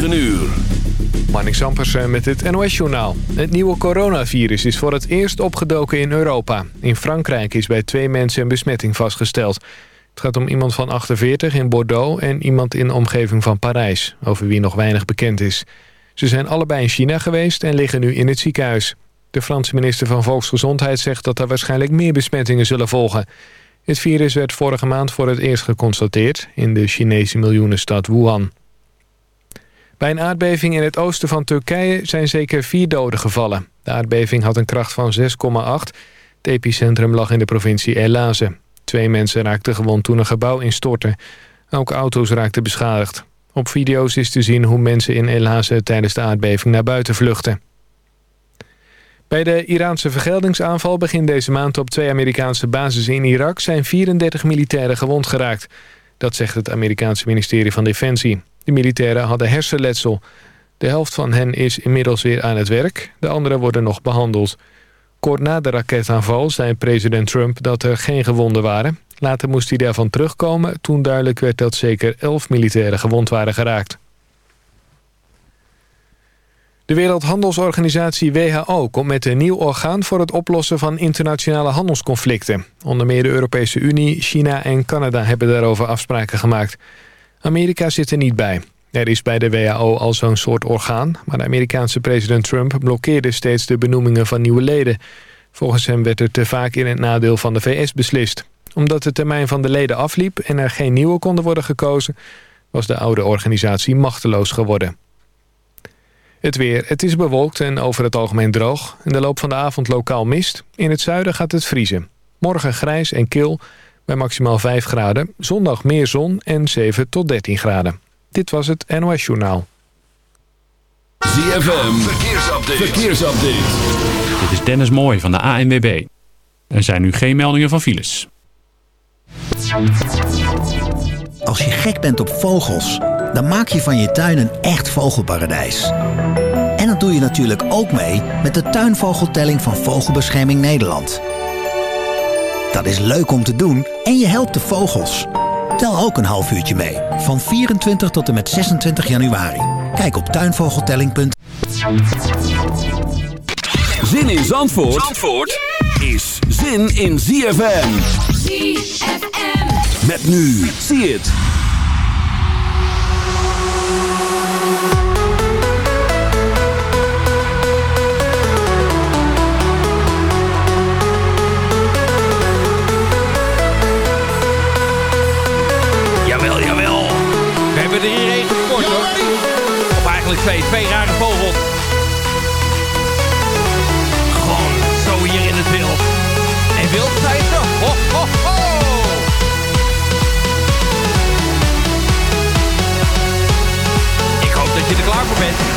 9 uur. Marnik Zampersen met het NOS-journaal. Het nieuwe coronavirus is voor het eerst opgedoken in Europa. In Frankrijk is bij twee mensen een besmetting vastgesteld. Het gaat om iemand van 48 in Bordeaux en iemand in de omgeving van Parijs... over wie nog weinig bekend is. Ze zijn allebei in China geweest en liggen nu in het ziekenhuis. De Franse minister van Volksgezondheid zegt dat er waarschijnlijk meer besmettingen zullen volgen. Het virus werd vorige maand voor het eerst geconstateerd... in de Chinese miljoenenstad Wuhan. Bij een aardbeving in het oosten van Turkije zijn zeker vier doden gevallen. De aardbeving had een kracht van 6,8. Het epicentrum lag in de provincie Elazığ. Twee mensen raakten gewond toen een gebouw instortte. Ook auto's raakten beschadigd. Op video's is te zien hoe mensen in Elazığ tijdens de aardbeving naar buiten vluchten. Bij de Iraanse vergeldingsaanval begin deze maand op twee Amerikaanse bases in Irak... zijn 34 militairen gewond geraakt. Dat zegt het Amerikaanse ministerie van Defensie. De militairen hadden hersenletsel. De helft van hen is inmiddels weer aan het werk. De anderen worden nog behandeld. Kort na de raketaanval zei president Trump dat er geen gewonden waren. Later moest hij daarvan terugkomen toen duidelijk werd dat zeker 11 militairen gewond waren geraakt. De Wereldhandelsorganisatie WHO komt met een nieuw orgaan voor het oplossen van internationale handelsconflicten. Onder meer de Europese Unie, China en Canada hebben daarover afspraken gemaakt. Amerika zit er niet bij. Er is bij de WHO al zo'n soort orgaan... maar de Amerikaanse president Trump blokkeerde steeds de benoemingen van nieuwe leden. Volgens hem werd er te vaak in het nadeel van de VS beslist. Omdat de termijn van de leden afliep en er geen nieuwe konden worden gekozen... was de oude organisatie machteloos geworden. Het weer. Het is bewolkt en over het algemeen droog. In de loop van de avond lokaal mist. In het zuiden gaat het vriezen. Morgen grijs en kil bij maximaal 5 graden. Zondag meer zon en 7 tot 13 graden. Dit was het NOS Journaal. ZFM, verkeersupdate. verkeersupdate. Dit is Dennis Mooij van de ANWB. Er zijn nu geen meldingen van files. Als je gek bent op vogels, dan maak je van je tuin een echt vogelparadijs. En dat doe je natuurlijk ook mee met de tuinvogeltelling van Vogelbescherming Nederland... Dat is leuk om te doen en je helpt de vogels. Tel ook een half uurtje mee. Van 24 tot en met 26 januari. Kijk op tuinvogeltelling.nl Zin in Zandvoort, Zandvoort is zin in ZFM. ZFM. Met nu. Zie het. Twee, twee rare vogels. Gewoon zo hier in het wild. En wild zijn ze. Ho, ho, ho. Ik hoop dat je er klaar voor bent.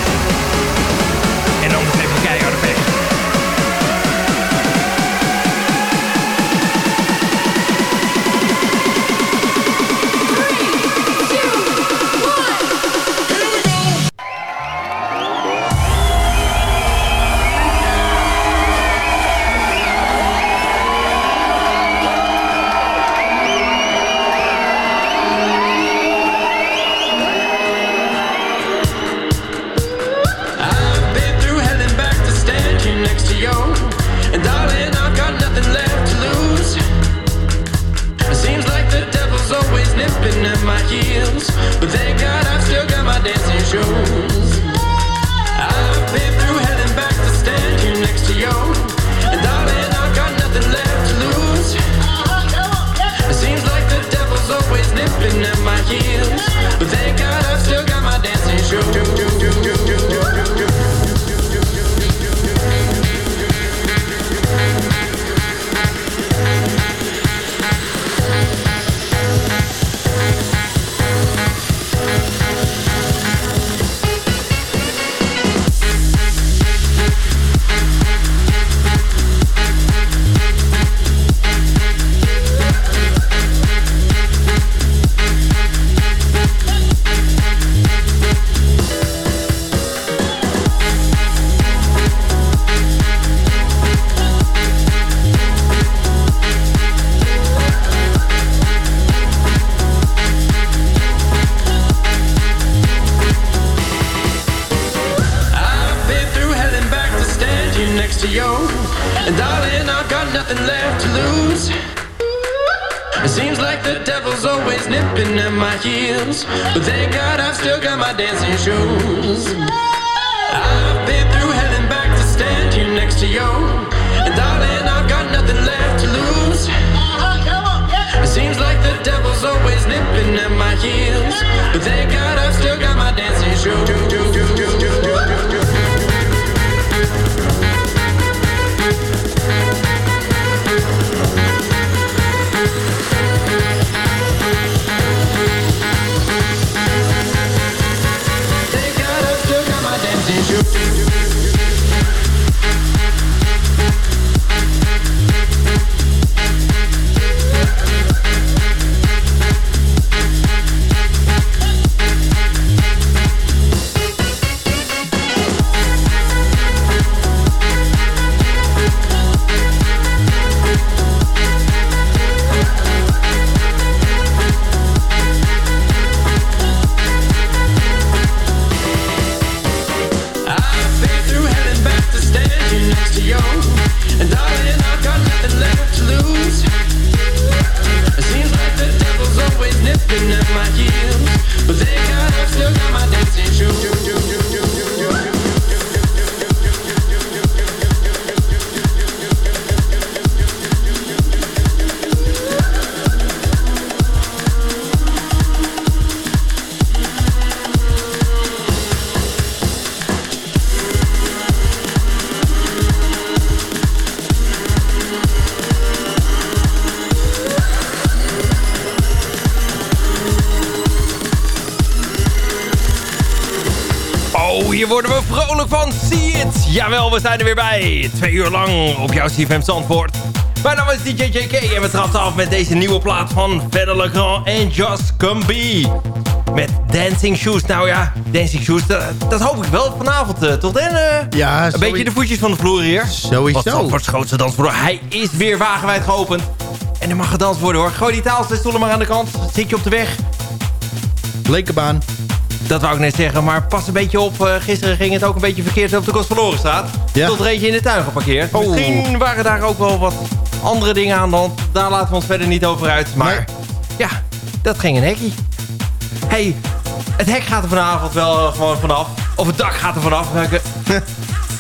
We zijn er weer bij. Twee uur lang op jouw CFM Zandvoort. Mijn naam is DJ JK en we trappen af met deze nieuwe plaat van Verder Legrand en Just Come Be. Met Dancing Shoes. Nou ja, Dancing Shoes, dat, hoop ik wel vanavond. Uh, tot dan, uh, ja, een beetje de voetjes van de vloer hier. Sowieso. Wat Zandvoorts grootste dansvloer. Hij is weer wagenwijd geopend. En er mag gedanst worden hoor. Gooi die taalstoelen maar aan de kant. Zit je op de weg. Leuke baan. Dat wou ik net zeggen, maar pas een beetje op. Uh, gisteren ging het ook een beetje verkeerd op de Kostverlorenstraat. Ja. Tot er eentje in de tuin geparkeerd. Oh. Misschien waren daar ook wel wat andere dingen aan dan. Daar laten we ons verder niet over uit. Maar ja, dat ging een hekkie. hey, het hek gaat er vanavond wel gewoon vanaf. Of het dak gaat er vanaf.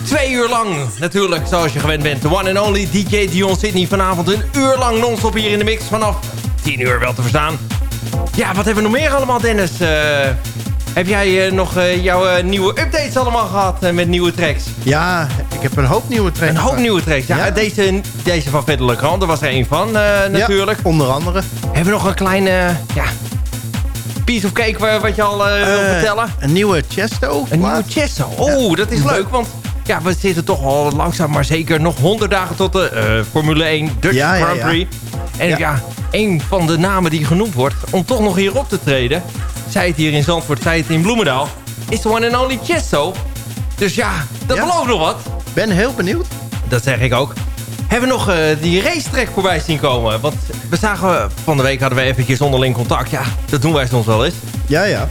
Twee uur lang, natuurlijk, zoals je gewend bent. De one and only DJ Dion Sydney vanavond een uur lang non-stop hier in de mix. Vanaf 10 uur wel te verstaan. Ja, wat hebben we nog meer allemaal, Dennis? Uh, heb jij uh, nog uh, jouw uh, nieuwe updates allemaal gehad met nieuwe tracks? Ja, ik heb een hoop nieuwe tracks. Een hoop nieuwe tracks. Ja, ja. Deze, deze van Verder Legrand, daar was er een van natuurlijk. Ja, onder andere. Hebben we nog een kleine ja, piece of cake wat je al wil vertellen? Een nieuwe Chesto. Een nieuwe Chesto. Oh, dat is leuk, want ja, we zitten toch al langzaam maar zeker nog 100 dagen tot de Formule 1 Dutch Grand Prix. En ja. een van de namen die genoemd wordt om toch nog hier op te treden zij het hier in Zandvoort, zij het in Bloemendaal... is de one and only Chesto. Dus ja, dat belooft nog wat. Ben heel benieuwd. Dat zeg ik ook. Hebben we nog uh, die racetrack voorbij zien komen? Want we zagen, van de week hadden we eventjes onderling contact. Ja, dat doen wij soms wel eens. Ja, ja.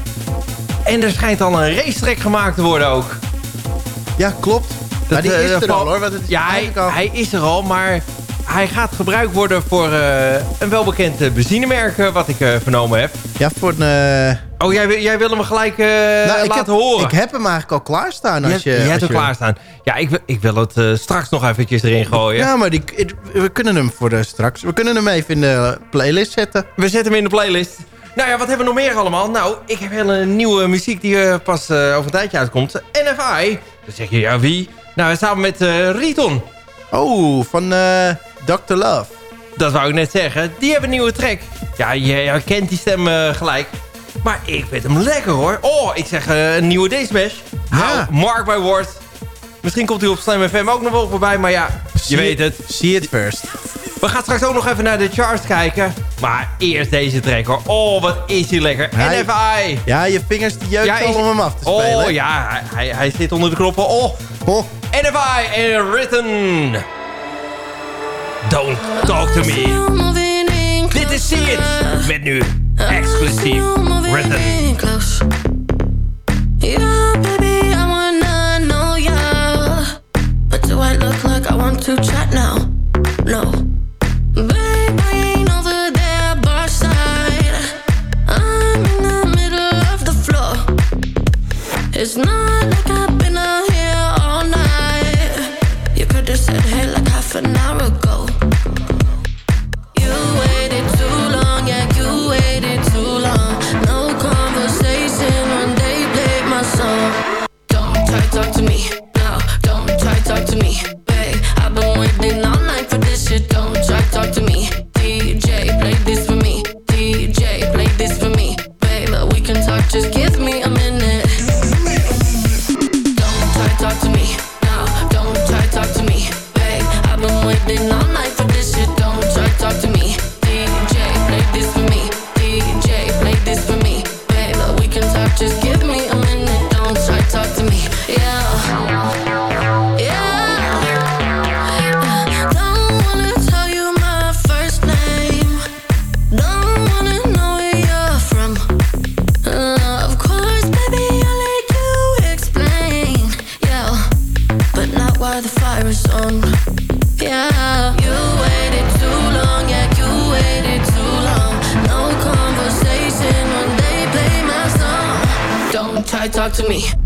En er schijnt al een racetrack gemaakt te worden ook. Ja, klopt. Dat, maar die is uh, er al hoor. het ja, hij, hij, is er al, maar hij gaat gebruikt worden voor uh, een welbekend benzinemerk wat ik vernomen heb. Ja, voor een... Oh, jij, jij wil hem gelijk uh, nou, laten horen? Ik heb hem eigenlijk al klaarstaan. Als je, je, hebt hem klaarstaan. Ja, ik, ik wil het uh, straks nog eventjes erin gooien. Ja, maar die, we kunnen hem voor de straks. We kunnen hem even in de playlist zetten. We zetten hem in de playlist. Nou ja, wat hebben we nog meer allemaal? Nou, ik heb hele nieuwe muziek die uh, pas over een tijdje uitkomt. NFI. Dan zeg je, ja, wie? Nou, samen met Riton. Oh, van Dr. Love. Dat wou ik net zeggen. Die hebben een nieuwe track. Ja, je herkent die stem gelijk. Maar ik vind hem lekker hoor. Oh, ik zeg uh, een nieuwe D-Smash. Ja. Mark my word. Misschien komt hij op Slam FM ook nog wel voorbij. Maar ja, je weet het. See it first. We gaan straks ook nog even naar de charts kijken. Maar eerst deze track hoor. Oh, wat is hij lekker. Hij, NFI. Ja, je vingers die jeuken al om hem af te spelen. Oh ja, hij, hij zit onder de knoppen. Oh. oh. NFI en Written. Don't Talk to me. Dit is Sien. Met nu exclusief. Brendan. Baby, I wanna know ya. But do I look like I want to chat now? No. Baby, I ain't over there by the side. I'm in the middle of the floor. It's not like I've been here all night. You could have said, hey, like half an hour. to me.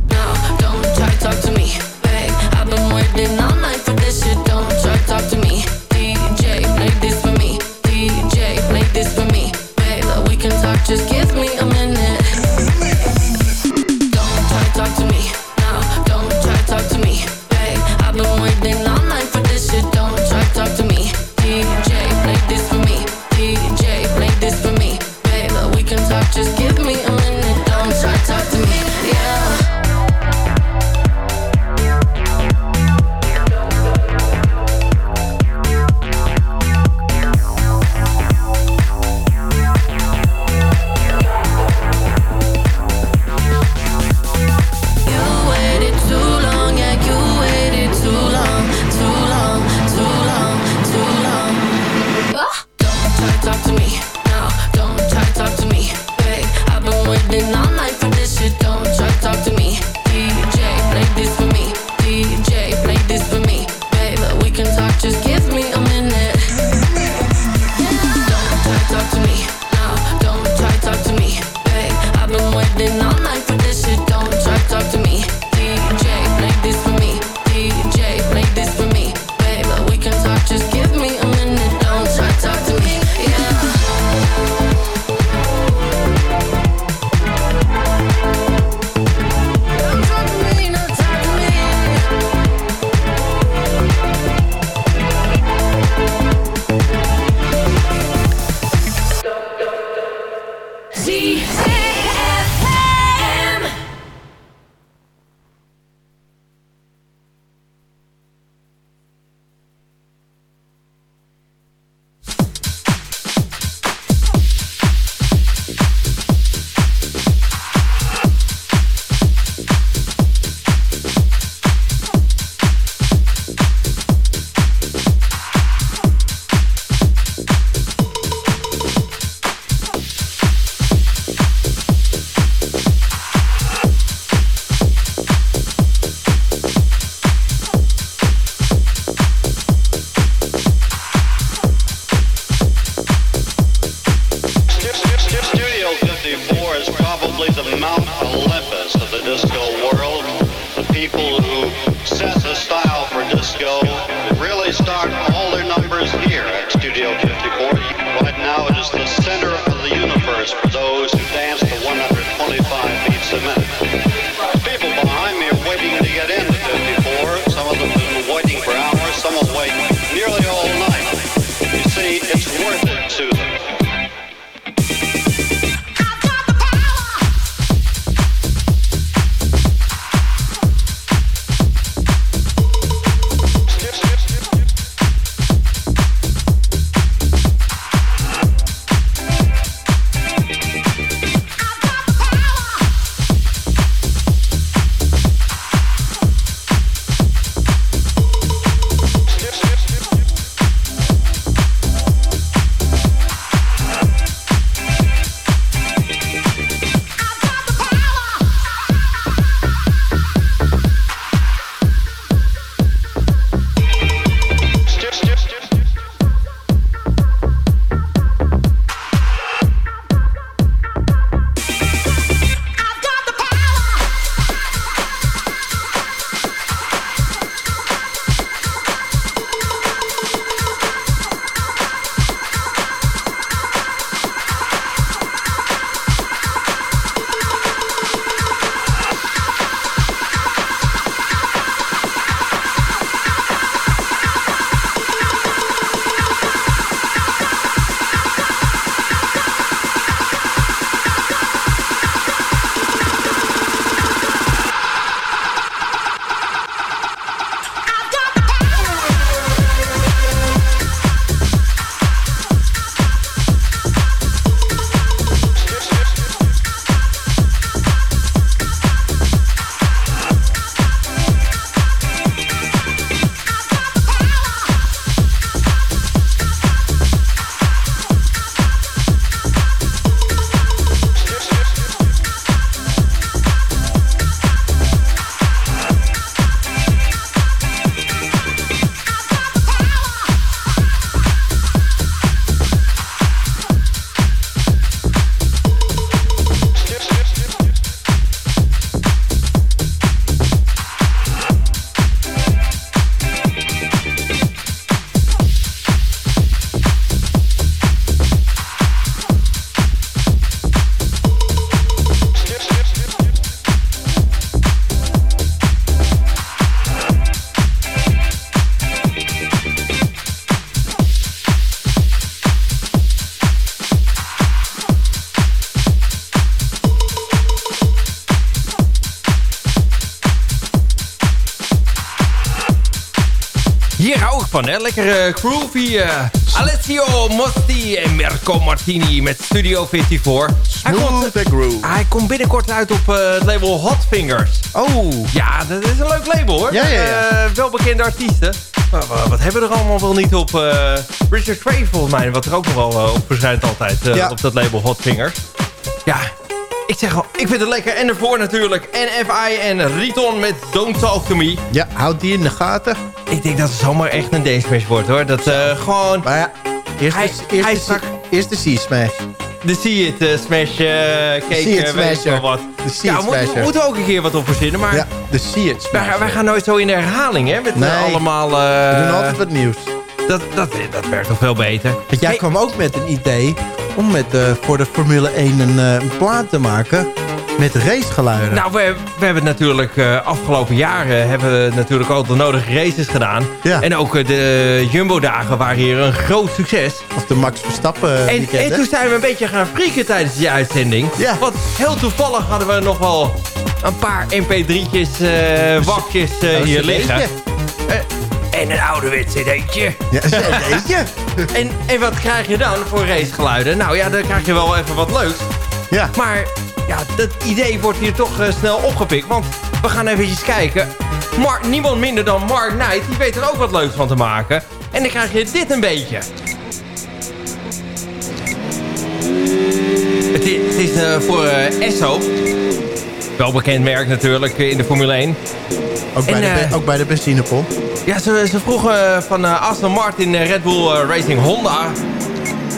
Van, hè. Lekker eh, groovy. eh, Alessio Mosti en Mirko Martini met Studio 54. Hij komt, groove. hij komt binnenkort uit op eh, het label Hot Fingers. Oh, Ja, dat is een leuk label, hoor. Ja, ja, ja. Eh, welbekende artiesten. Maar, wat hebben we er allemaal wel niet op? eh, Richard Cray volgens mij, wat er ook nog wel eh, op verschijnt altijd eh, Ja. op dat label Hot Fingers. Ja, ik zeg al, ik vind het lekker. En ervoor natuurlijk NFI en Riton met Don't Talk To Me. ja, houd die in de gaten. Ik denk dat het zomaar echt een dance smash wordt hoor. Dat eh, gewoon Maar ja, eerst, de, eerst, hij de, zak- eerst de C-smash. de See It eh, Smash eh, cake, See It eh, weet ik Smasher. wel wat. De See Ja, It we moeten, Smasher. moeten ook een keer wat op verzinnen. Maar Ja, de See It Smash. wij gaan nooit zo in de herhaling hè. Met Nee. allemaal... We doen altijd wat nieuws. Dat, dat, dat werkt toch veel beter. Want jij Hey, kwam ook met een idee om met, eh, voor de Formule 1 een, eh, een plaat te maken met racegeluiden. Nou, we, we hebben natuurlijk uh, afgelopen jaren hebben we natuurlijk al de nodige races gedaan. Ja. En ook uh, de Jumbo-dagen waren hier een groot succes. Of de Max Verstappen En, weekend, en toen zijn we een beetje gaan frieken tijdens die uitzending. Ja. Want heel toevallig hadden we nog wel een paar mp3'tjes, uh, wakjes uh, Nou, hier liggen. En een ouderwets cd'tje. Ja, een cd'tje. en, en wat krijg je dan voor racegeluiden? Nou ja, dan krijg je wel even wat leuks. ja. Maar ja, dat idee wordt hier toch uh, snel opgepikt. Want we gaan eventjes kijken. Mark, niemand minder dan Mark Knight. Die weet er ook wat leuks van te maken. En dan krijg je dit een beetje. Het is, het is uh, voor uh, Esso. Wel bekend merk natuurlijk in de Formule 1. Ook bij, en, de, ook bij de benzinepomp. Ja, ze, ze vroegen van uh, Aston Martin Red Bull Racing Honda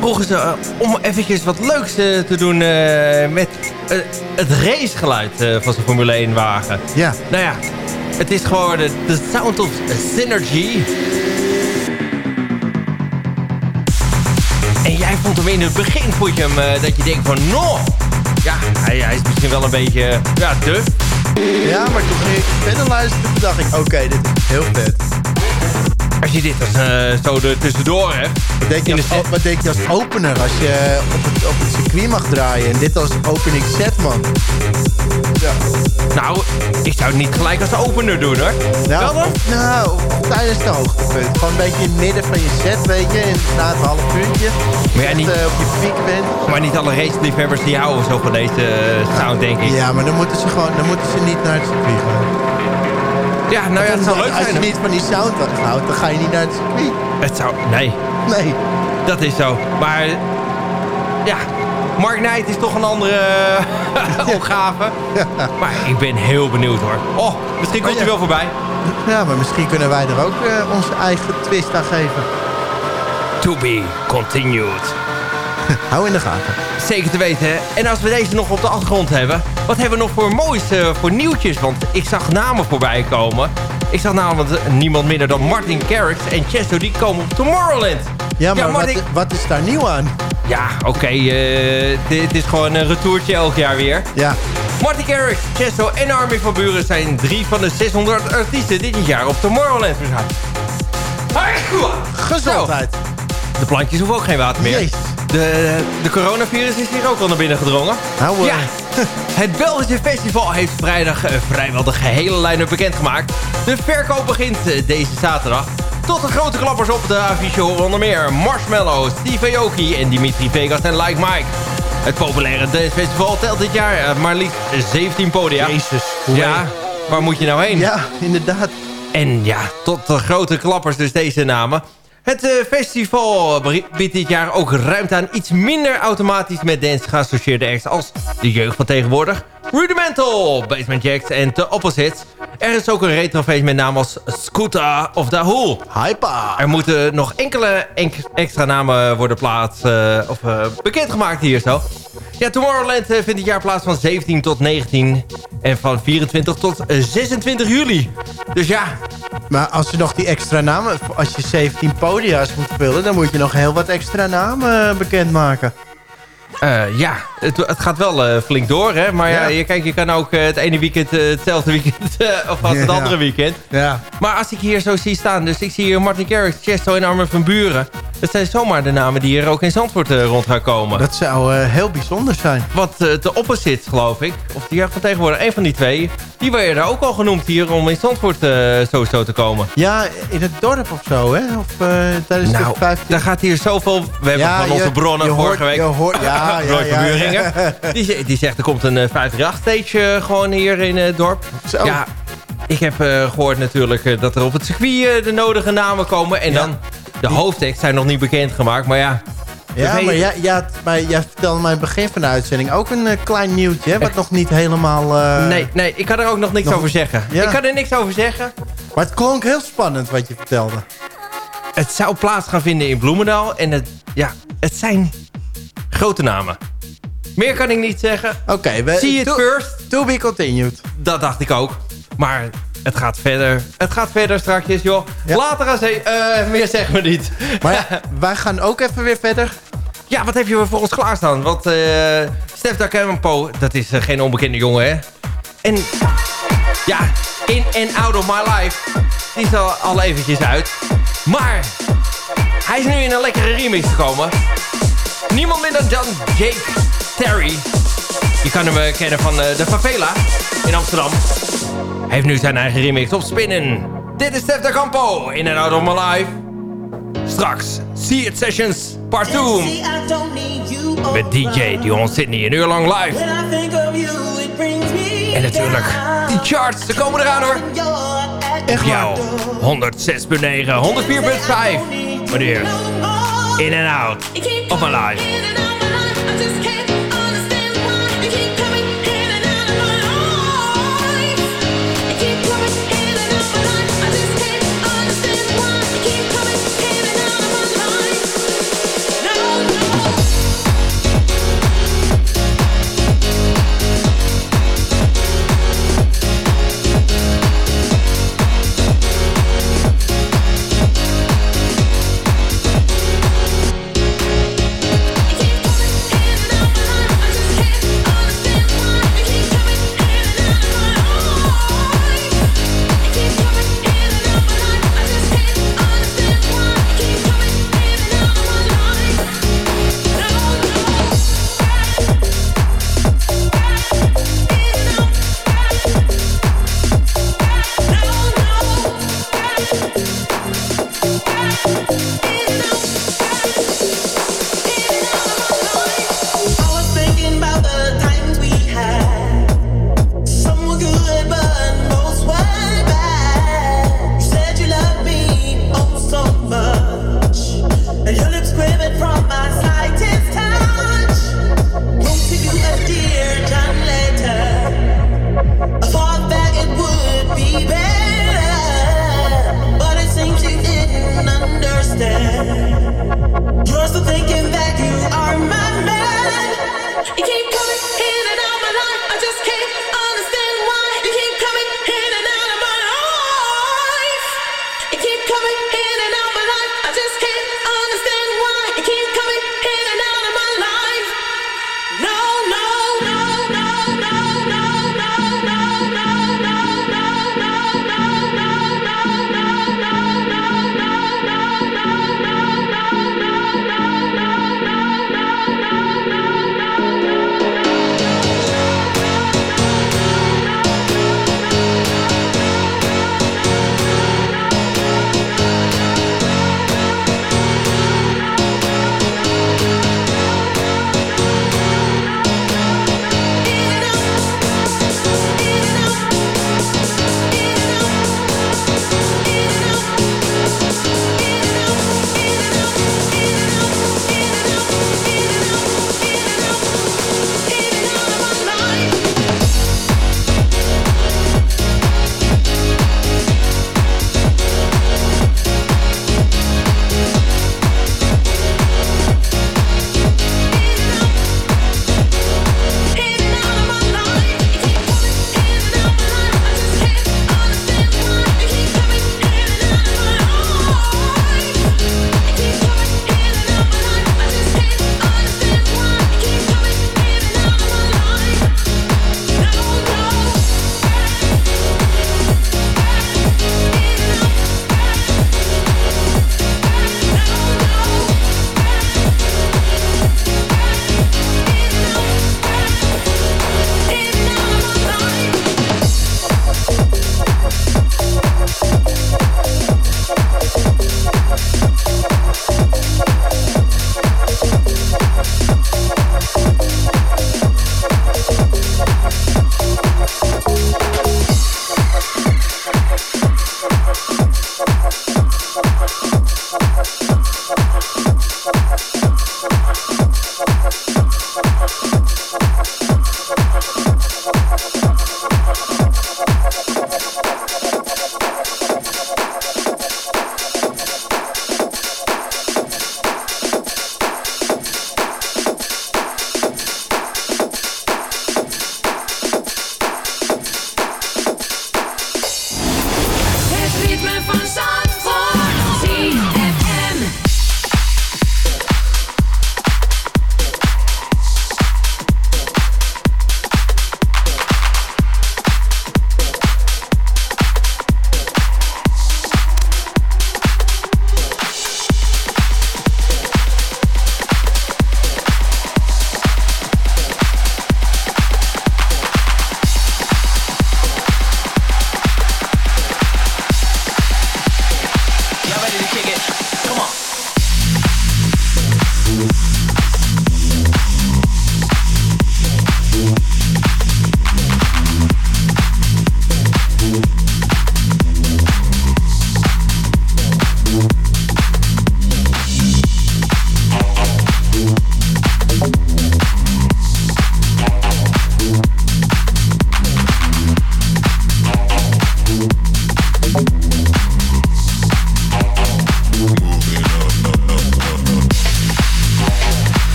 vroegen ze uh, om eventjes wat leuks uh, te doen uh, met het racegeluid van zijn Formule 1 wagen. Ja. Nou ja, het is gewoon de, de sound of synergy. En jij vond hem in het begin, vond je hem, uh, dat je denkt van, no, ja, hij, hij, is misschien wel een beetje, ja, duf. Ja, maar toen ging ik verder luisteren, dacht ik, oké, dit is heel vet. Als je dit als, uh, zo er tussendoor hebt. Wat denk, je als, de... wat denk je als opener als je op het, op het circuit mag draaien? En dit als opening set, man. Ja. Nou, ik zou het niet gelijk als opener doen, hoor. Nou, Wel dan? Nou, tijdens de hoogtepunt. Gewoon een beetje in het midden van je set, weet je. En na het half uurtje. Maar ja, niet, uh, op je piek bent. Maar niet alle raceliefhebbers die houden zo van deze uh, sound, denk ik. Ja, maar dan moeten ze gewoon dan moeten ze niet naar het circuit gaan. Ja, nou ja, het zou leuk Als zijn. je niet van die sound houdt, dan ga je niet naar het circuit. Het zou... Nee. Nee. Dat is zo. Maar... Ja, Mark Knight is toch een andere opgave. Ja. Maar ik ben heel benieuwd hoor. Oh, misschien komt hij ja. wel voorbij. Ja, maar misschien kunnen wij er ook uh, onze eigen twist aan geven. To be continued. Hou in de gaten. Zeker te weten. En als we deze nog op de achtergrond hebben... wat hebben we nog voor moois uh, voor nieuwtjes? Want ik zag namen voorbij komen. Ik zag namelijk niemand minder dan Martin Garrix en Chesto. Die komen op Tomorrowland. Ja, maar ja, Martin... wat, wat, is daar nieuw aan? Ja, oké. Okay, uh, dit is gewoon een retourtje elk jaar weer. Ja. Martin Garrix, Chesto en Armin van Buren... zijn drie van de 600 artiesten dit jaar op Tomorrowland verzameld. Gezondheid. De plantjes hoeven ook geen water meer. De, de coronavirus is hier ook al naar binnen gedrongen. Nou, uh... Ja, het Belgische festival heeft vrijdag uh, vrijwel de gehele line-up bekendgemaakt. De verkoop begint uh, deze zaterdag. Tot de grote klappers op de affiche horen onder meer Marshmallow, Steve Aoki en Dimitri Vegas en Like Mike. Het populaire dancefestival telt dit jaar uh, maar liefst 17 podia. Jezus. Ja, waar moet je nou heen? Ja, inderdaad. En ja, tot de grote klappers dus deze namen. Het uh, festival biedt dit jaar ook ruimte aan iets minder automatisch met dance geassocieerde acts als de jeugd van tegenwoordig, Rudimental, Basement Jacks en The Opposites. Er is ook een retrofeest met namen als Scooter of Dahul. Hypa. Er moeten nog enkele enk extra namen worden plaats, uh, of uh, bekendgemaakt hier zo. Ja, Tomorrowland vindt dit jaar plaats van 17 tot 19 en van 24 tot 26 juli. Dus ja. Maar als je nog die extra namen, als je 17 podia's moet vullen, dan moet je nog heel wat extra namen bekendmaken. Uh, ja, het, het, gaat wel uh, flink door, hè. Maar ja, ja je, kijk, je kan ook uh, het ene weekend hetzelfde weekend of als het ja. andere weekend. Ja. Maar als ik hier zo zie staan, dus ik zie hier Martin Garrix, Chesto en Armin van Buren. Het zijn zomaar de namen die er ook in Zandvoort rond gaan komen. Dat zou heel bijzonder zijn. Want uh, de opposite, geloof ik, of die van tegenwoordig, een van die twee... die werden er ook al genoemd hier om in Zandvoort sowieso te komen. Ja, in het dorp of zo, hè? Of tijdens nou, de 15... daar gaat hier zoveel... We hebben van onze bronnen je vorige hoort, week... Je hoort, ja, ja, Die, die zegt, er komt een 538-stage gewoon hier in het dorp. Zo. Ja, ik heb gehoord natuurlijk dat er op het circuit de nodige namen komen. En dan... De hoofdtekst zijn nog niet bekendgemaakt, maar ja... Ja, maar jij, jij, maar jij vertelde mij in het begin van de uitzending ook een klein nieuwtje, hè, wat nog niet helemaal... Nee, nee, ik kan er ook nog niks nog... over zeggen. Ja. Ik kan er niks over zeggen. Maar het klonk heel spannend wat je vertelde. Het zou plaats gaan vinden in Bloemendaal en het, ja, het zijn grote namen. Meer kan ik niet zeggen. Oké, okay, See it first. To be continued. Dat dacht ik ook. Maar het gaat verder. Het gaat verder straks, joh. Ja. Later aan zee. Uh, meer zeggen we niet. Maar ja, wij gaan ook even weer verder. Ja, wat heb je voor ons klaarstaan? Want uh, Stef Dakempo, dat is uh, geen onbekende jongen, hè? En ja, In and Out of My Life, die is al, al eventjes uit. Maar hij is nu in een lekkere remix gekomen. Niemand minder dan Jake Terry. Je kan hem kennen van de Favela in Amsterdam. Hij heeft nu zijn eigen remix op Spinnen. Dit is Stef de Campo in and Out of My Life. Straks See It Sessions Part 2. Met DJ Dion Sydney een uur lang live. En natuurlijk, die charts, ze komen eraan hoor. Echt jou, 106.9, 104.5. Maar eerst, In and Out of My Life.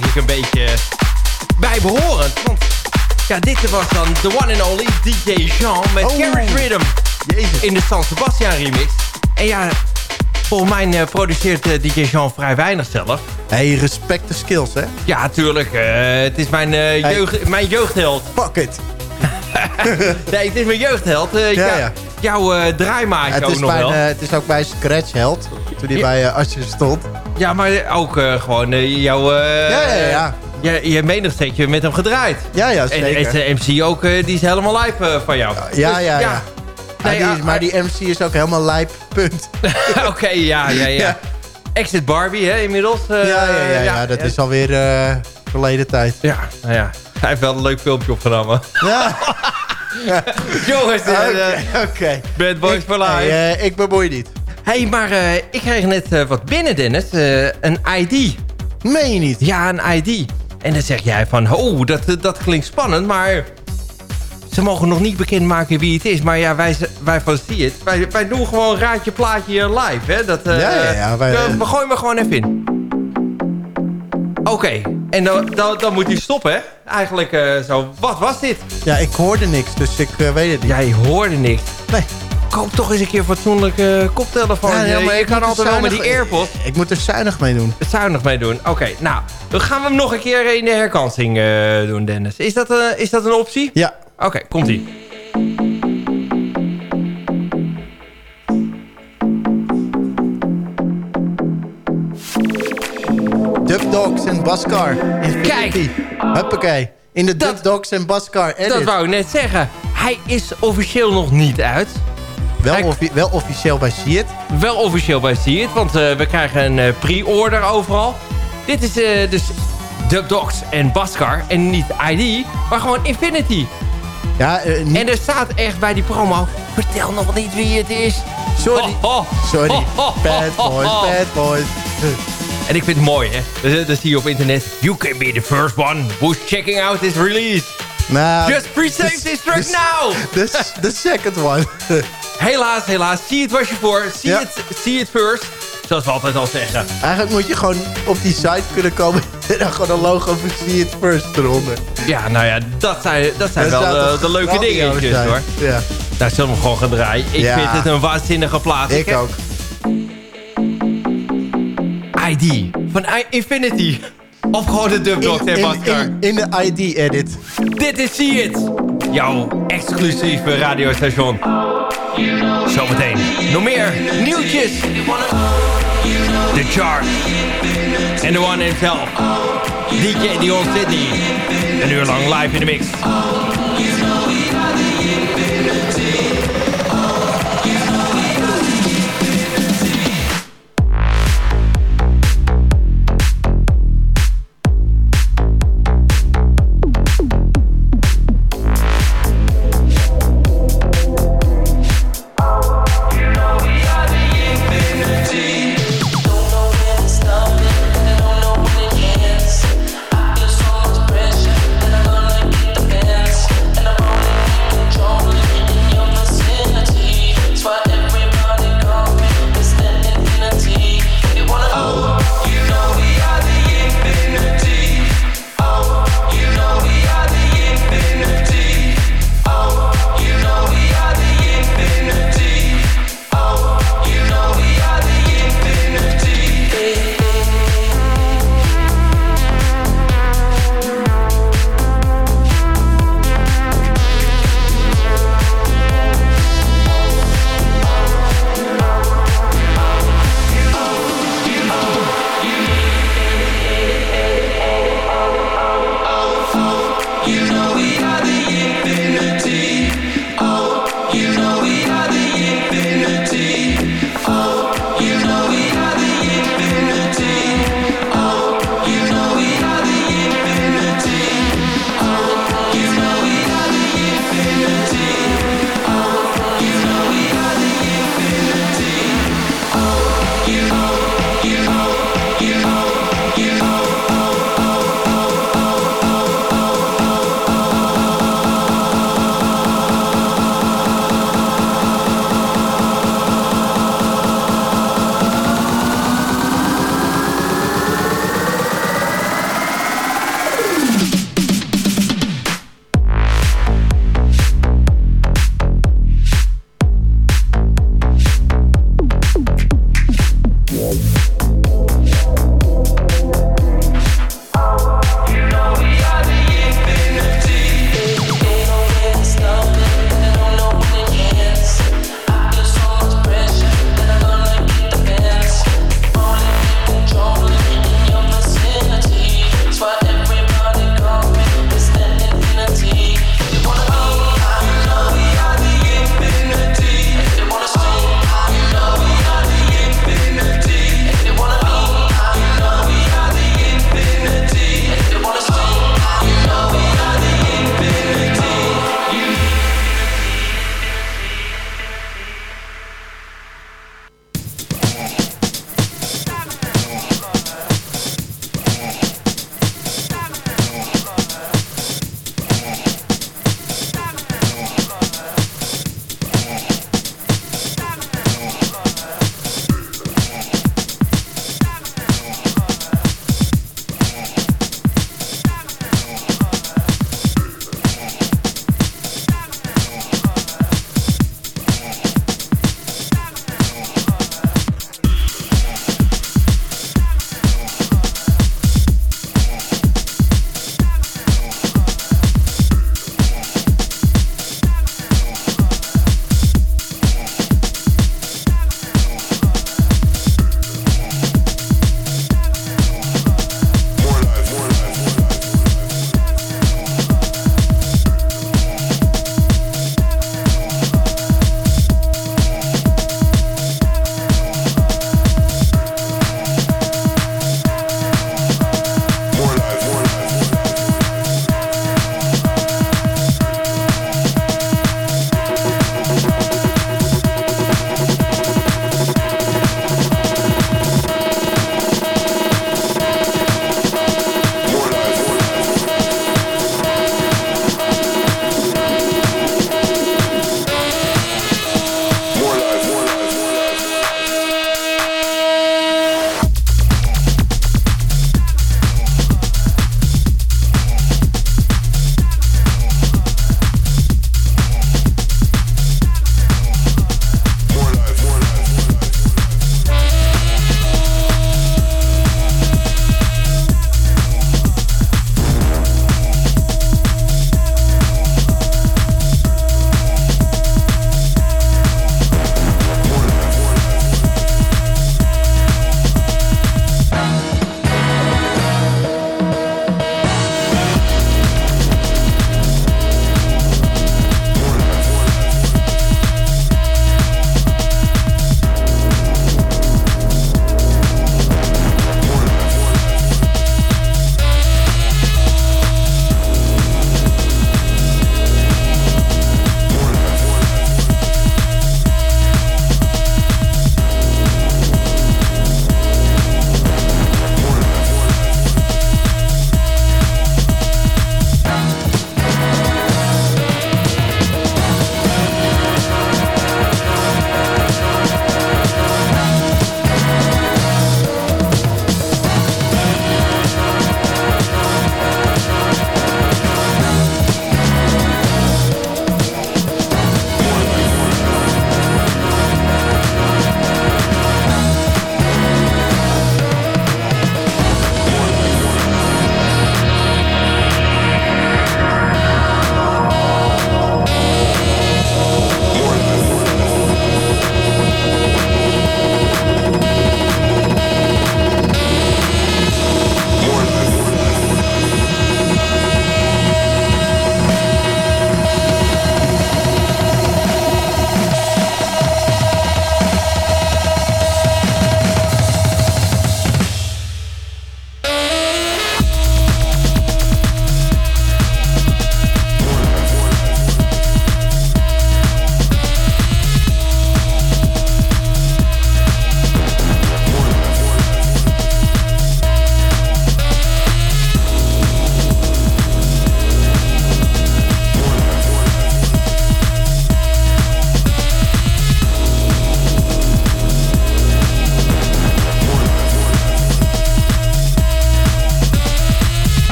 Denk ik, een beetje bijbehorend. Want ja, dit was dan the one and only DJ Jean met Oh. Rhythm Jezus. in de San Sebastian remix. En ja, volgens mij eh, produceert eh, DJ Jean vrij weinig zelf. Hey, respect de skills, hè? Ja, tuurlijk. eh, het is mijn, jeugd, mijn jeugdheld. Fuck it. Nee, het is mijn jeugdheld. Ja, ja. Jouw eh draaimaatje Het ook is, nog wel. het is ook bij Scratch Held. Toen hij Ja. bij uh, Asje stond. Ja, maar ook eh, gewoon jouw... Ja, ja, ja. Je, je menig setje met hem gedraaid. Ja, ja, En, zeker. en de MC ook, die is helemaal lijp eh, van jou. ja, Dus, ja, ja. Maar, Nee, die, ja, is- maar die MC is ook helemaal lijp, punt. Oké, ja, ja, ja, Ja. Exit Barbie, hè, inmiddels. ja, ja, ja, ja, dat is alweer verleden tijd. Ja, nou ja. Hij heeft wel een leuk filmpje opgenomen. Ja, Jongens, eh, oké. Bad Boys for Life. Eh, ik bemoei niet. hey, maar ik kreeg net wat binnen, Dennis. Een ID. Meen je niet? Ja, een ID. En dan zeg jij van, oh, dat, dat klinkt spannend, maar... Ze mogen nog niet bekendmaken wie het is. Maar ja, wij, wij van See It, wij, wij doen gewoon raadje plaatje live. Hè? Dat, Ja, ja, ja, wij- we gooien me gewoon even in. Oké, en dan, dan, dan moet hij stoppen, hè? Eigenlijk eh, zo. Wat was dit? Ja, ik hoorde niks, dus ik eh, weet het niet. Jij hoorde niks. Nee. Koop toch eens een keer fatsoenlijke uh, koptelefoon. Ja, maar ik kan altijd wel met die AirPods Ik moet er zuinig mee doen. zuinig mee doen. Oké, nou, dan gaan we hem nog een keer in de herkansing eh, doen, Dennis. Is dat, eh, is dat een optie? Ja. Oké, komt-ie. Dub Dogs en Bascar. Infinity. Huppakee. In de Dat- Dub Dogs en Bascar edit. Dat wou ik net zeggen. Hij is officieel nog niet uit. wel, Kijk. offi- wel officieel bij See It. Wel officieel bij See It, want eh, we krijgen een eh, pre-order overal. Dit is eh, dus Dub Dogs en Baskar. En niet ID, maar gewoon Infinity. Ja, niet- En er staat echt bij die promo... Vertel nog niet wie het is. sorry. Ho, ho, Sorry. ho, Bad boys, bad boys. En ik vind het mooi, hè. Dus, Dat zie je op internet. You can be the first one who's checking out this release. Nou, Just pre-save this track this- now. The, the second one. Helaas, helaas. See it was je voor. See, Ja. it, see it first. Zoals we altijd al zeggen. Eigenlijk moet je gewoon op die site kunnen komen... en dan gewoon een logo van See It First eronder. Ja, nou ja, dat zijn, dat zijn Dat wel de, leuke dingetjes, hoor. Ja, Daar zullen we gewoon gaan draaien. Ik Ja. vind het een waanzinnige plaat. ik heb ook. ID van I Infinity. Of gewoon de en in, Baskar. in, in de ID-edit. Dit is See It. Jouw exclusieve radiostation. Zometeen nog meer nieuwtjes. The chart. En de one himself. DJ Dion Sydney. Een uur lang live in de mix.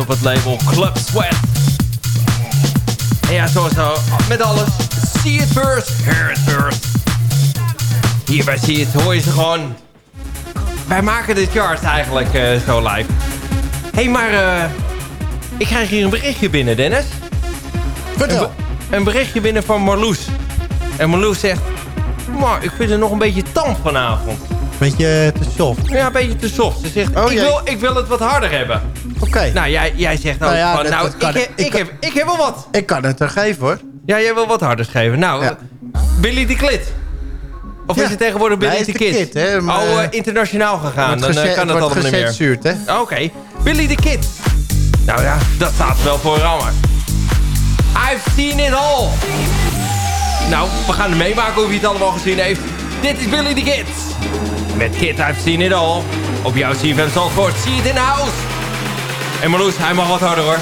Op het label Club Sweat. En ja, zoals al met alles. See it first, hear it first. Hier bij See it hoor je ze gewoon. Wij maken de charts eigenlijk eh, zo live. Hé, hey, maar eh, ik krijg hier een berichtje binnen, Dennis. Vertel. Een, een berichtje binnen van Marloes. En Marloes zegt... Maar ik vind het nog een beetje tam vanavond. Beetje te soft. Ja, een beetje te soft. Ze zegt, Oh, ik, wil, ik wil het wat harder hebben. Oké. Nou, jij, jij zegt Nou ja, van... dat- Nou, dat kan ik, ik. heb, Ik heb, ik heb wel wat. Ik kan het er geven hoor. Ja, jij wil wat harder schrijven. Nou, Ja. Billy de Klit. Of Ja. is het tegenwoordig Billy Nee, de is de Kid? Kid, hè, maar, oh, eh, eh, internationaal gegaan. Dan eh, kan dat allemaal niet meer. gecensuurd, hè? Oké. Billy the Kid. Nou ja, dat staat wel voor rammer. I've seen it all. Nou, we gaan meemaken of hij het allemaal gezien heeft. Dit is Billy the Kid. Met Kid, I've seen it all. Op jouw CFM Zandvoort. See it in house. En Marloes, hij mag wat harder hoor.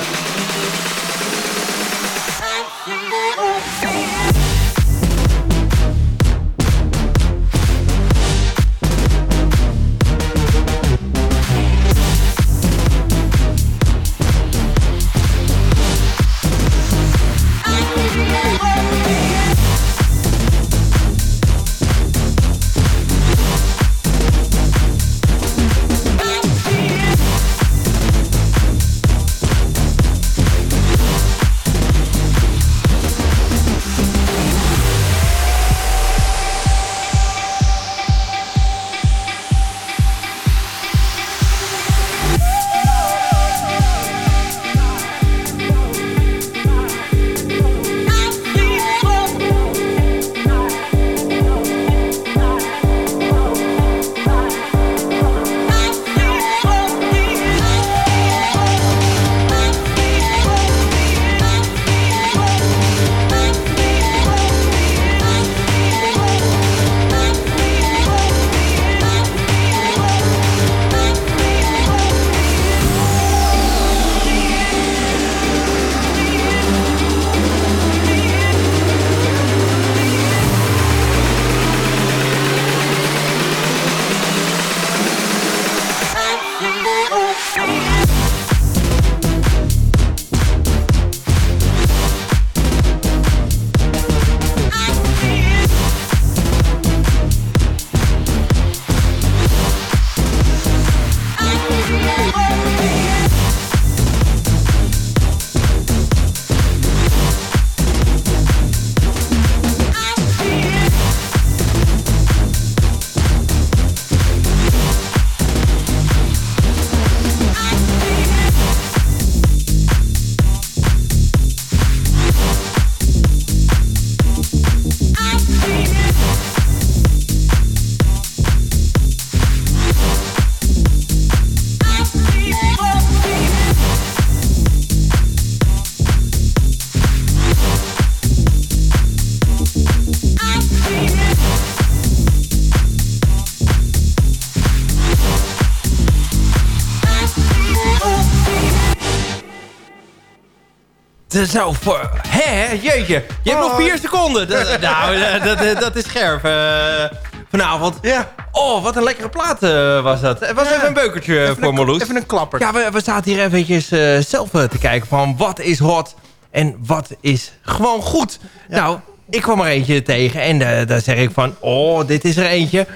Zo, voor, hè, jeetje. Je hebt nog vier seconden. Dat, nou, eh, dat, dat, dat is scherp eh, vanavond. Ja. Oh, wat een lekkere plaat eh, was dat. Het was Ja. even een beukertje Even voor Marloes. even een klapper. Ja, we, we zaten hier eventjes eh, zelf eh, te kijken van wat is hot en wat is gewoon goed. Nou, ik kwam er eentje tegen en eh, daar zeg ik van, oh, dit is er eentje.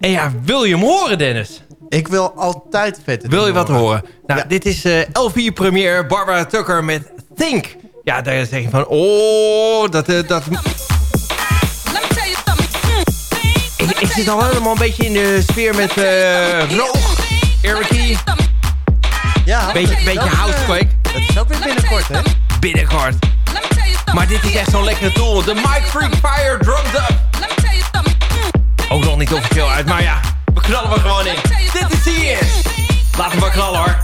En ja, wil je hem horen, Dennis? Ik wil altijd vette Wil je wat horen? Nou, Ja. dit is eh L4 premier Barbara Tucker met Think. Ja, daar zeg je van, oh, dat... eh, dat ik, ik zit al helemaal een beetje in de sfeer met eh Roog, Ericie, Ja, beetje, beetje housequake, Dat is ook weer binnenkort, hè? binnenkort. Maar dit is echt zo'n lekkere tool. De Mike Freak Fire Drummed Up. Ook nog niet officieel uit, maar ja, we knallen er gewoon in. Dit is hier. Hem maar knallen hoor.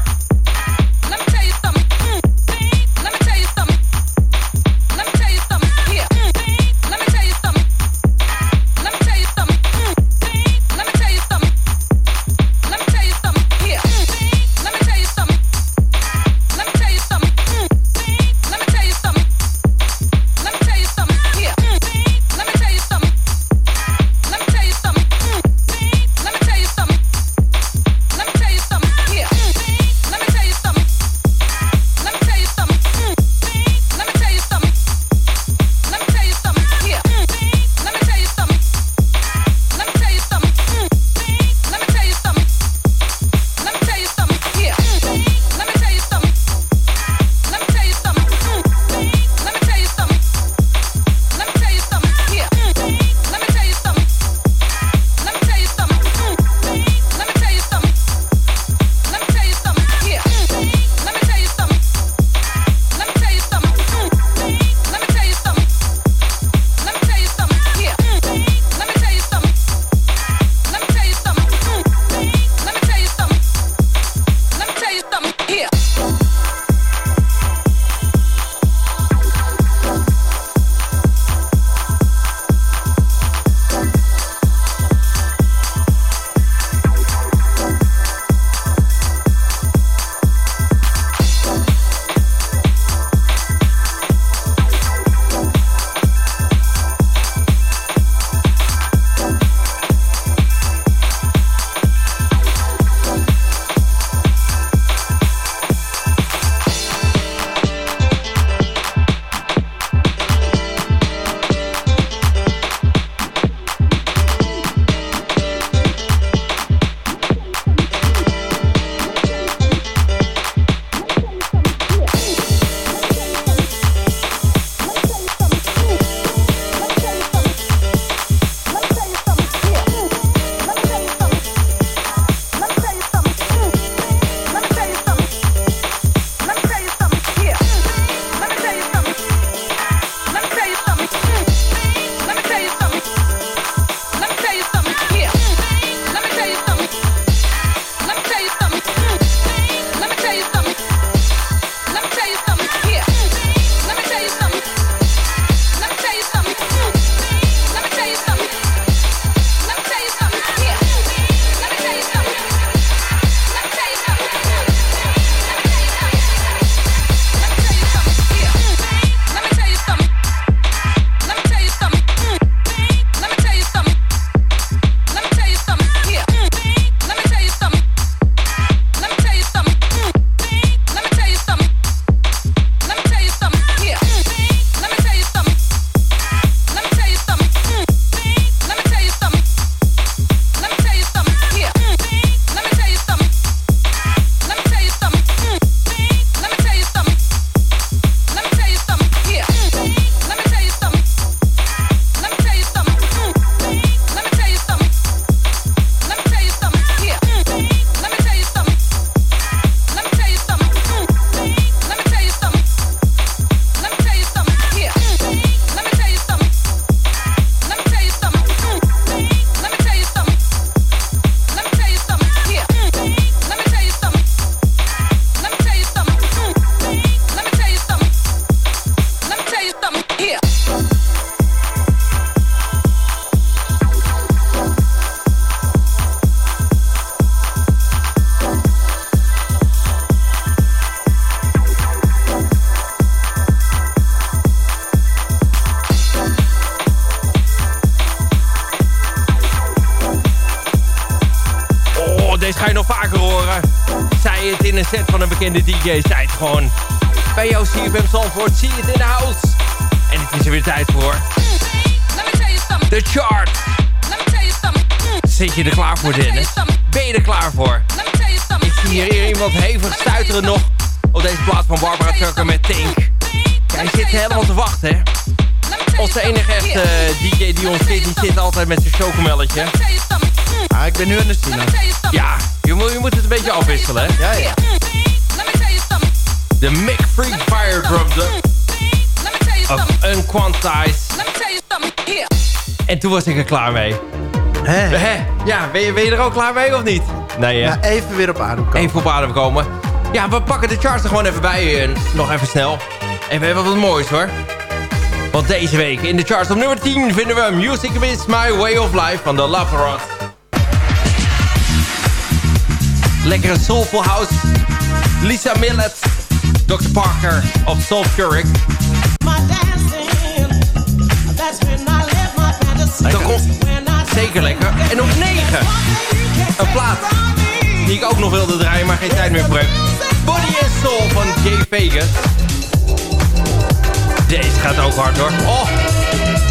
Bekende DJ's zijn gewoon bij jou CFM Zandvoort. Zie het in de house. En het is er weer tijd voor. De chart. Zit je er klaar voor, Dennis? Ben je er klaar voor? Ik zie hier iemand hevig stuiteren nog op deze plaats van Barbara Tucker met Tink. Hij zit helemaal te wachten, hè? Onze enige echte eh, DJ die ons zit, die zit altijd met zijn chocomelletje. Ah, ik ben nu aan de Stina. Ja, je moet, je moet het een beetje afwisselen, hè? Ja, ja. De Mick Freak Fire Drum of Unquantized. En toen was ik er klaar mee. Hè? Hè? Ja, ben je, ben je er ook klaar mee of niet? Nee, hè? Even weer op adem komen. Even op adem komen. Ja, we pakken de charts er gewoon even bij. en nog even snel. En we hebben wat moois hoor. Want deze week in de charts op nummer 10 vinden we Music is My Way of Life van de Rod. Lekkere soulful house. Lisa Millet. Dr. Parker of Sulfuric. Dat komt zeker lekker. En op 9. Een plaat die ik ook nog wilde draaien, maar geen tijd meer voor heb. Body and Soul van Jay Vegas. Deze gaat ook hard hoor. Oh,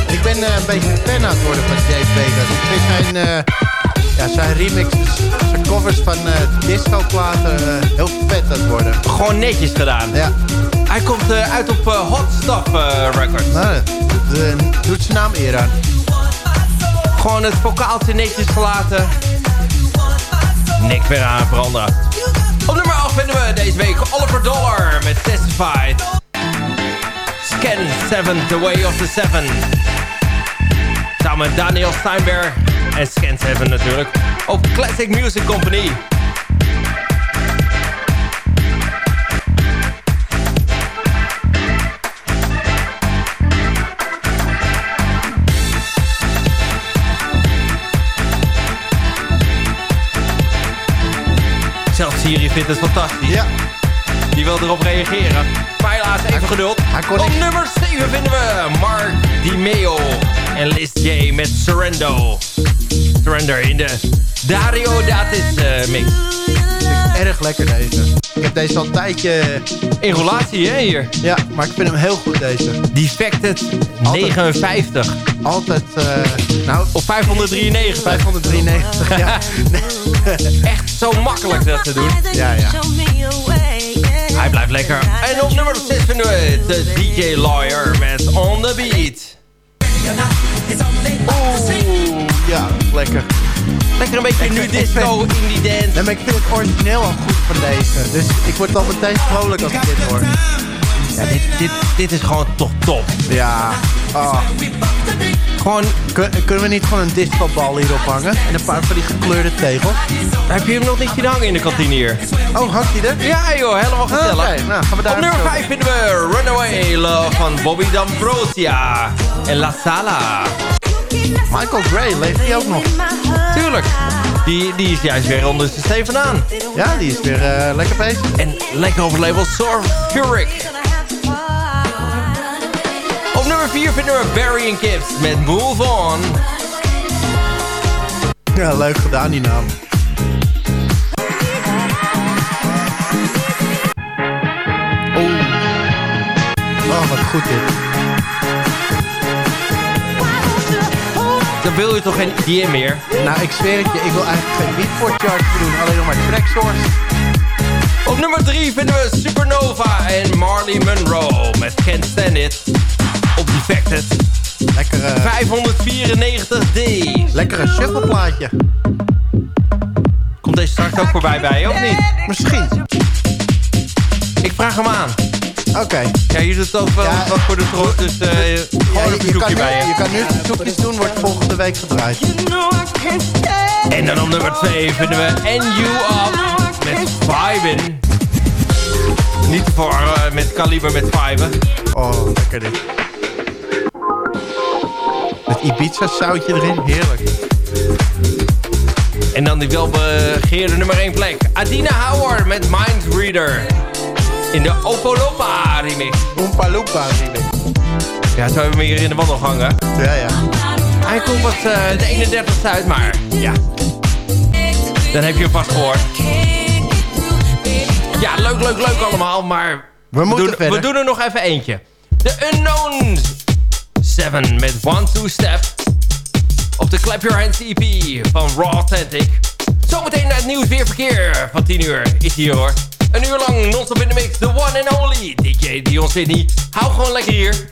Ik ben eh, een beetje een fan aan het worden van Jay Vegas. Ik vind zijn, eh, ja, zijn remixes, zijn covers van uh, discoplaten eh, heel vet aan het worden. gewoon netjes gedaan. Ja, Hij komt eh, uit op Hot Stuff Records. nou, de, doet zijn naam eer aan. Gewoon het vocaaltje netjes gelaten. Niks meer aan veranderen. Op nummer 8 vinden we deze week Oliver Dollar met Testified. Scan 7, The Way of the Seven. Samen met Daniel Steinberg en Scan 7 natuurlijk. Op Classic Music Company. Zelfs Siri vindt het fantastisch. Ja, Die wil erop reageren. Maar helaas, even geduld. Op nummer 7 vinden we Mark Di en Liz J met Surrendo. Surrender in de Dario Datis eh, mix. erg lekker deze. Ik heb deze al een tijdje... In relatie, hè, hier. Ja, maar ik vind hem heel goed deze. Defected Altijd. 59. Altijd, eh, nou, Of 593. 593, ja. Echt zo makkelijk dat te doen. Ja, ja. Hij blijft lekker. En op nummer 6 vinden we de DJ Lawyer met On The Beat. Oeh, ja, lekker. Lekker een beetje nu disco, indie dance. Nee, maar ik vind het origineel al goed van deze. Dus ik word al meteen vrolijk als ik dit hoor. Ja, dit, dit, dit is gewoon toch top. Ja. Oh. Gewoon, Kun- kunnen we niet gewoon een discobal hierop hangen? En een paar van die gekleurde tegels? heb je hem nog niet zien hangen in de kantine hier? Oh, hangt die er? Ja joh, helemaal gezellig. nou gaan we daar Op nummer even 5 vinden we Runaway Love van Bobby D'Ambrosia en La Sala. Michael Gray, leeft die ook nog? Tuurlijk, die, die is juist weer onder zijn steen vandaan. Ja, die is weer eh, lekker bezig. En lekker het label nummer 4 vinden we Barry and Gibbs met Move On. Ja, leuk gedaan die naam. Oeh. Oh, wat goed dit. Dan wil je toch geen IDM meer? Nou, ik zweer het je, ik wil eigenlijk geen beatport chart doen. Alleen nog maar tracksource. Op nummer 3 vinden we Supernova en Marley Monroe met Can't Stand It. Lekker, eh, 594D. lekkere shuffleplaatje. Komt deze straks ook voorbij bij je, of niet? Misschien. Ik vraag hem aan. Oké. Ja, je doet ook wel Ja. wat voor de trots, dus eh Ja, gewoon je, een je, kan bezoekje nu, bij je je. kan nu verzoekjes doen, wordt volgende week gedraaid. En dan op nummer 2 vinden we And You Up met Vibin. Niet voor eh, met kaliber met Viben. Oh, lekker dit. Ibiza sausje erin, heerlijk. En dan die welbegeerde nummer 1 plek. Adina Howard met Mindreader. In de Opolopa remix. Oompa remix. Ja, zo hebben we hem hier in de wandel hangen. Ja, ja. Hij komt wat eh, de 31ste uit, maar ja. Dan heb je hem vast gehoord. Ja, leuk, leuk, leuk allemaal, maar We moeten doen, verder. we doen er nog even eentje. The Unknown 7 met One Two Step. Op de Clap Your Hands EP van Raw Authentic. Zometeen naar het nieuws weer verkeer van 10 uur is hier hoor. Een uur lang non-stop in de mix, the one and only DJ Dion Sydney. Hou gewoon lekker hier.